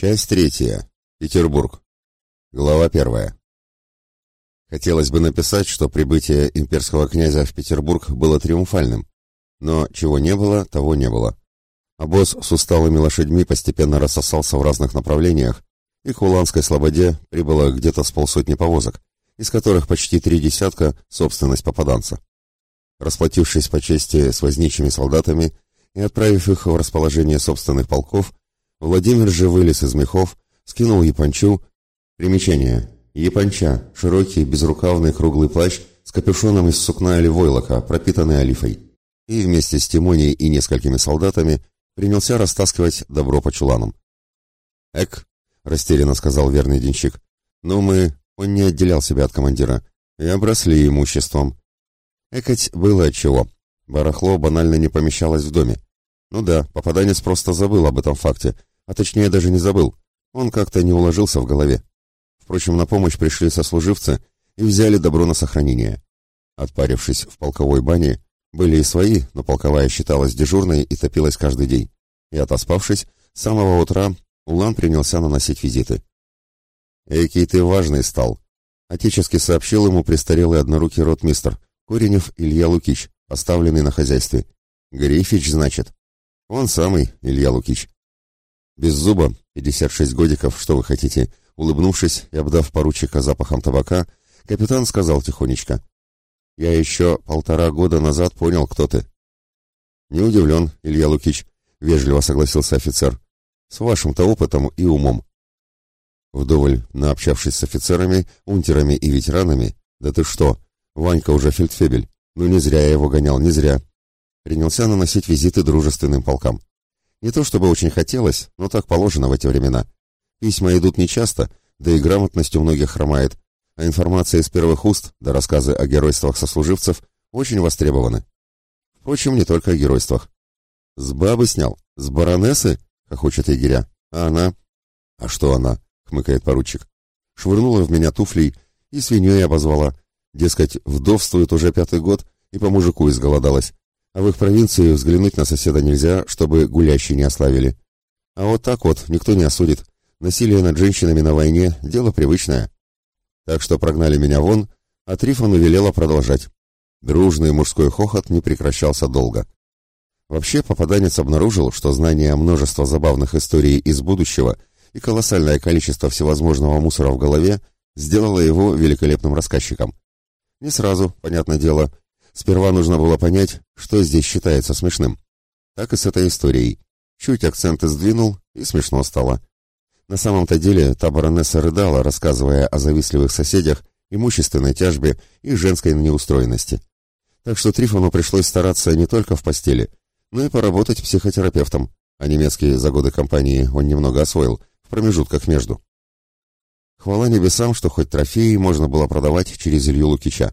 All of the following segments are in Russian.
Часть третья. Петербург. Глава первая. Хотелось бы написать, что прибытие имперского князя в Петербург было триумфальным, но чего не было, того не было. Обоз с усталыми лошадьми постепенно рассосался в разных направлениях, и к Уланской слободе прибыло где-то с полсотни повозок, из которых почти три десятка — собственность попаданца. Расплатившись по чести с возничими солдатами и отправив их в расположение собственных полков, Владимир же вылез из мехов, скинул япончу. Примечание. Японча – широкий, безрукавный круглый плащ с капюшоном из сукна или войлока, пропитанный олифой. И вместе с Тимоней и несколькими солдатами принялся растаскивать добро по чуланам. «Эк», — растерянно сказал верный денщик, — «ну мы...» Он не отделял себя от командира. И обросли имуществом. Экать было отчего. Барахло банально не помещалось в доме. Ну да, попаданец просто забыл об этом факте, а точнее даже не забыл. Он как-то не уложился в голове. Впрочем, на помощь пришли сослуживцы и взяли добро на сохранение. Отпарившись в полковой бане, были и свои, но полковая считалась дежурной и топилась каждый день. И отоспавшись, с самого утра Улан принялся наносить визиты. «Экий ты важный стал», — отечески сообщил ему престарелый однорукий ротмистр, Коренев Илья Лукич, поставленный на хозяйстве. «Грифич, значит?» «Он самый, Илья Лукич». Без зуба, 56 годиков, что вы хотите, улыбнувшись и обдав поручика запахом табака, капитан сказал тихонечко. «Я еще полтора года назад понял, кто ты». «Не удивлен, Илья Лукич», — вежливо согласился офицер. «С вашим-то опытом и умом». Вдоволь, наобщавшись с офицерами, унтерами и ветеранами, «Да ты что, Ванька уже фельдфебель, ну не зря я его гонял, не зря», принялся наносить визиты дружественным полкам. Не то чтобы очень хотелось, но так положено в эти времена. Письма идут нечасто, да и грамотность у многих хромает, а информация из первых уст, да рассказы о геройствах сослуживцев очень востребованы. Впрочем, не только о геройствах. «С бабы снял? С баронессы?» — хохочет егеря. «А она?» «А что она?» — хмыкает поручик. Швырнула в меня туфлей и свиньей обозвала. Дескать, вдовствует уже пятый год и по мужику изголодалась. А в их провинции взглянуть на соседа нельзя, чтобы гулящие не ославили. А вот так вот никто не осудит. Насилие над женщинами на войне – дело привычное. Так что прогнали меня вон, а Трифону велела продолжать. Дружный мужской хохот не прекращался долго. Вообще, попаданец обнаружил, что знание множества забавных историй из будущего и колоссальное количество всевозможного мусора в голове сделало его великолепным рассказчиком. Не сразу, понятное дело, Сперва нужно было понять, что здесь считается смешным. Так и с этой историей. Чуть акценты сдвинул, и смешно стало. На самом-то деле та баронесса рыдала, рассказывая о завистливых соседях, имущественной тяжбе и женской неустроенности. Так что Трифону пришлось стараться не только в постели, но и поработать психотерапевтом, а немецкий за годы компании он немного освоил, в промежутках между. Хвала небесам, что хоть трофеи можно было продавать через Илью Лукича.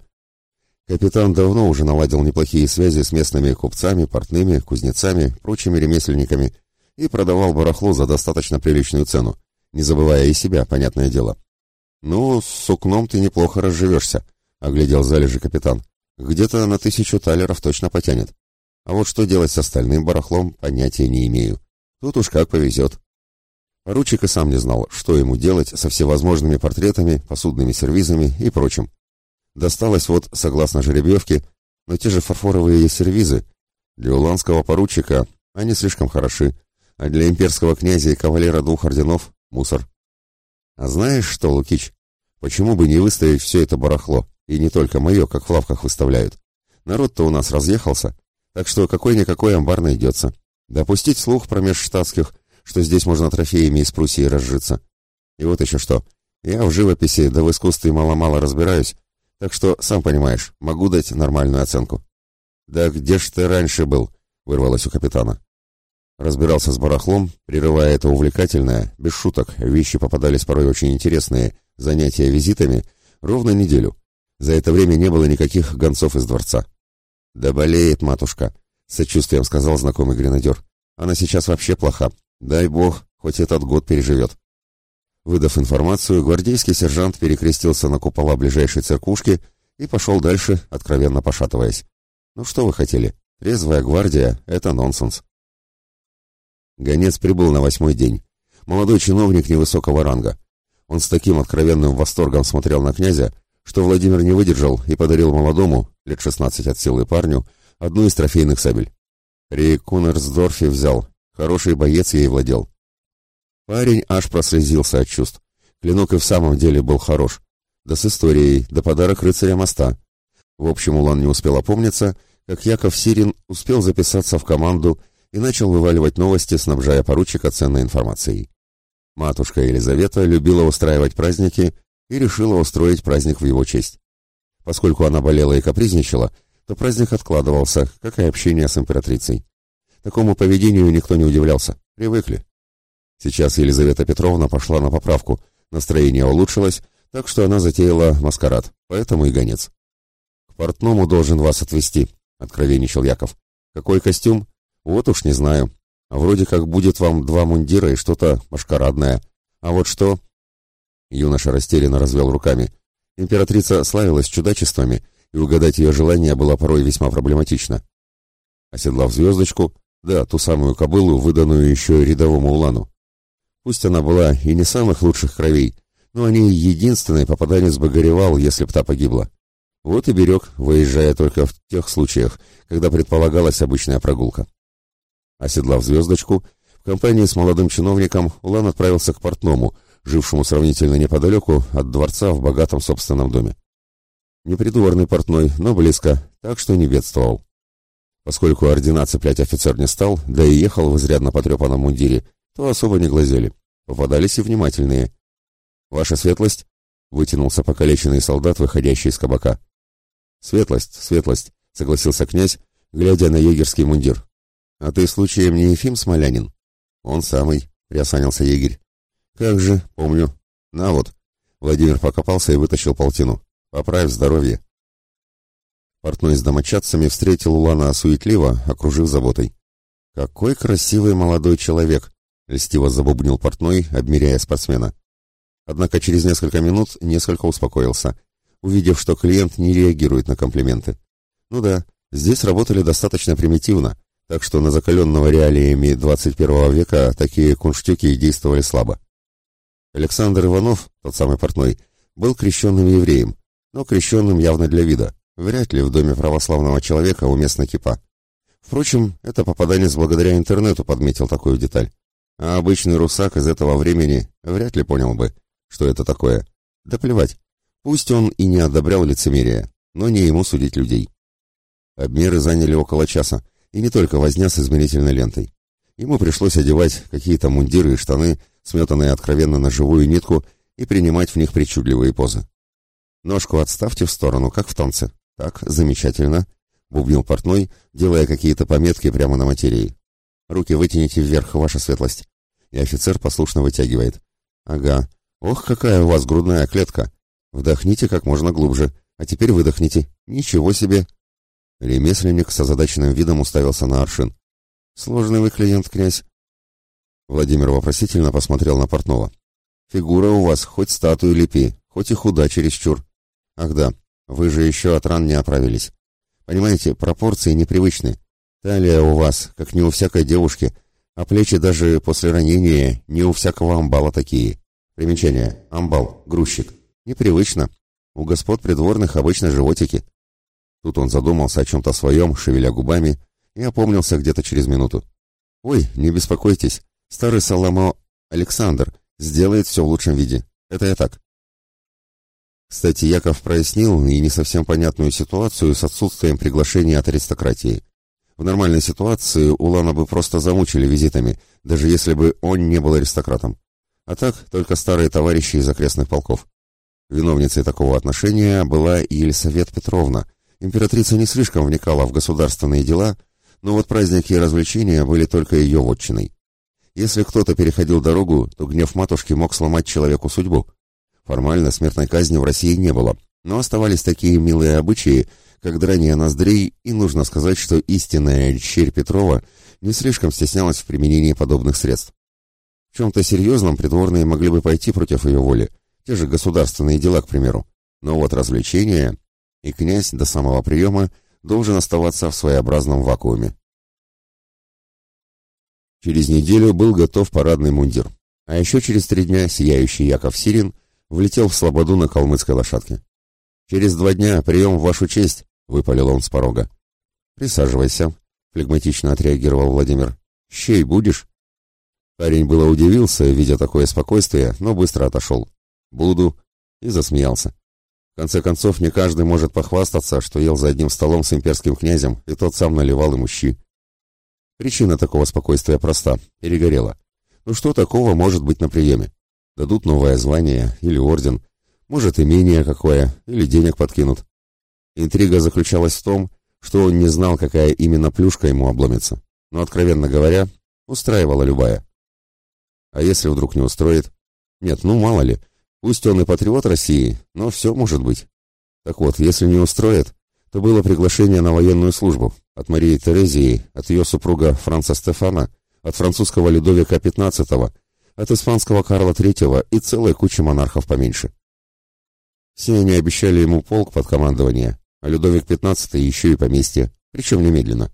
Капитан давно уже наладил неплохие связи с местными купцами, портными, кузнецами, прочими ремесленниками и продавал барахло за достаточно приличную цену, не забывая и себя, понятное дело. «Ну, с сукном ты неплохо разживешься», — оглядел залежи капитан. «Где-то на тысячу талеров точно потянет. А вот что делать с остальным барахлом, понятия не имею. Тут уж как повезет». Поручик и сам не знал, что ему делать со всевозможными портретами, посудными сервизами и прочим. Досталось вот, согласно жеребьевке, но те же фарфоровые сервизы. Для уланского поручика они слишком хороши, а для имперского князя и кавалера двух орденов — мусор. А знаешь что, Лукич, почему бы не выставить все это барахло, и не только мое, как в лавках выставляют? Народ-то у нас разъехался, так что какой-никакой амбар найдется. Допустить слух промеж штатских, что здесь можно трофеями из Пруссии разжиться. И вот еще что. Я в живописи да в искусстве мало-мало разбираюсь, так что, сам понимаешь, могу дать нормальную оценку. «Да где ж ты раньше был?» — вырвалось у капитана. Разбирался с барахлом, прерывая это увлекательное, без шуток, вещи попадались порой очень интересные, занятия визитами, ровно неделю. За это время не было никаких гонцов из дворца. «Да болеет матушка», — с сочувствием сказал знакомый гренадер. «Она сейчас вообще плоха. Дай бог, хоть этот год переживет». Выдав информацию, гвардейский сержант перекрестился на купола ближайшей церквушки и пошел дальше, откровенно пошатываясь. «Ну что вы хотели? Трезвая гвардия — это нонсенс». Гонец прибыл на восьмой день. молодой чиновник невысокого ранга. Он с таким откровенным восторгом смотрел на князя, что Владимир не выдержал и подарил молодому, лет 16 от силы парню, одну из трофейных сабель. При Кунерсдорфе взял, хороший боец ей владел. Парень аж прослезился от чувств. Клинок и в самом деле был хорош. Да с историей, да подарок рыцаря моста. В общем, Улан не успел опомниться, как Яков Сирин успел записаться в команду и начал вываливать новости, снабжая поручика ценной информацией. Матушка Елизавета любила устраивать праздники и решила устроить праздник в его честь. Поскольку она болела и капризничала, то праздник откладывался, как и общение с императрицей. Такому поведению никто не удивлялся, привыкли. Сейчас Елизавета Петровна пошла на поправку, настроение улучшилось, так что она затеяла маскарад, поэтому и гонец. «К портному должен вас отвезти», — откровенничал Яков. «Какой костюм? Вот уж не знаю. А вроде как будет вам два мундира и что-то машкарадное. А вот что...» Юноша растерянно развел руками. Императрица славилась чудачествами, и угадать ее желание было порой весьма проблематично. Оседлав звездочку, да, ту самую кобылу, выданную еще рядовому улану. Пусть она была и не самых лучших кровей, но они единственный попаданец бы горевал, если б та погибла. Вот и берег, выезжая только в тех случаях, когда предполагалась обычная прогулка. Оседлав звездочку, в компании с молодым чиновником Улан отправился к портному, жившему сравнительно неподалеку от дворца в богатом собственном доме. Непридворный портной, но близко, так что не бедствовал. Поскольку ордена цеплять офицер не стал, да и ехал в изрядно потрепанном мундире, то особо не глазели. Попадались и внимательные. «Ваша светлость?» — вытянулся покалеченный солдат, выходящий из кабака. «Светлость, светлость», — согласился князь, глядя на егерский мундир. «А ты случаем не Ефим Смолянин?» «Он самый», — приосанился егерь. «Как же, помню. На вот». Владимир покопался и вытащил полтину. «Поправь здоровье». Портной с домочадцами встретил Улана суетливо, окружив заботой. «Какой красивый молодой человек!» — льстиво забубнил портной, обмеряя спортсмена. Однако через несколько минут несколько успокоился, увидев, что клиент не реагирует на комплименты. Ну да, здесь работали достаточно примитивно, так что на закаленного реалиями 21 века такие кунштюки действовали слабо. Александр Иванов, тот самый портной, был крещенным евреем, но крещенным явно для вида. Вряд ли в доме православного человека уместна кипа. Впрочем, это попаданец благодаря интернету подметил такую деталь. А обычный русак из этого времени вряд ли понял бы, что это такое. Да плевать. Пусть он и не одобрял лицемерие, но не ему судить людей. Обмеры заняли около часа, и не только возня с измерительной лентой. Ему пришлось одевать какие-то мундиры и штаны, сметанные откровенно на живую нитку, и принимать в них причудливые позы. «Ножку отставьте в сторону, как в танце. Так, замечательно», — бубнил портной, делая какие-то пометки прямо на материи. «Руки вытяните вверх, ваша светлость». И офицер послушно вытягивает. «Ага. Ох, какая у вас грудная клетка. Вдохните как можно глубже, а теперь выдохните. Ничего себе!» Ремесленник с озадаченным видом уставился на аршин. «Сложный вы клиент, князь». Владимир вопросительно посмотрел на портного. «Фигура у вас хоть статую лепи, хоть и худа чересчур. Ах да, вы же еще от ран не оправились. Понимаете, пропорции непривычны. Талия у вас, как не у всякой девушки, а плечи даже после ранения не у всякого амбала такие. Примечание. Амбал. Грузчик. Непривычно. У господ придворных обычно животики». Тут он задумался о чем-то своем, шевеля губами, и опомнился где-то через минуту. «Ой, не беспокойтесь, старый Саламо Александр сделает все в лучшем виде. Это я так». Кстати, Яков прояснил и не совсем понятную ситуацию с отсутствием приглашения от аристократии. В нормальной ситуации Улана бы просто замучили визитами, даже если бы он не был аристократом. А так, только старые товарищи из окрестных полков. Виновницей такого отношения была Елисавета Петровна. Императрица не слишком вникала в государственные дела, но вот праздники и развлечения были только ее вотчиной. Если кто-то переходил дорогу, то гнев матушки мог сломать человеку судьбу. Формально смертной казни в России не было, но оставались такие милые обычаи, как драние ноздрей, и нужно сказать, что истинная черь Петрова не слишком стеснялась в применении подобных средств. В чем-то серьезном придворные могли бы пойти против ее воли, те же государственные дела, к примеру. Но вот развлечения, и князь до самого приема должен оставаться в своеобразном вакууме. Через неделю был готов парадный мундир. А еще через три дня сияющий Яков Сирин влетел в слободу на калмыцкой лошадке. «Через два дня прием в вашу честь», — выпалил он с порога. «Присаживайся», — флегматично отреагировал Владимир. «Щей будешь?» Парень было удивился, видя такое спокойствие, но быстро отошел. «Буду», — и засмеялся. В конце концов, не каждый может похвастаться, что ел за одним столом с имперским князем, и тот сам наливал ему щи. Причина такого спокойствия проста — перегорела. Ну что такого может быть на приеме? Дадут новое звание или орден, может имение какое, или денег подкинут. Интрига заключалась в том, что он не знал, какая именно плюшка ему обломится. Но, откровенно говоря, устраивала любая. А если вдруг не устроит? Нет, ну мало ли, пусть он и патриот России, но все может быть. Так вот, если не устроит, то было приглашение на военную службу от Марии Терезии, от ее супруга Франца Стефана, от французского Людовика XV, от испанского Карла III и целой кучи монархов поменьше. Все они обещали ему полк под командование, а Людовик XV еще и поместье, причем немедленно.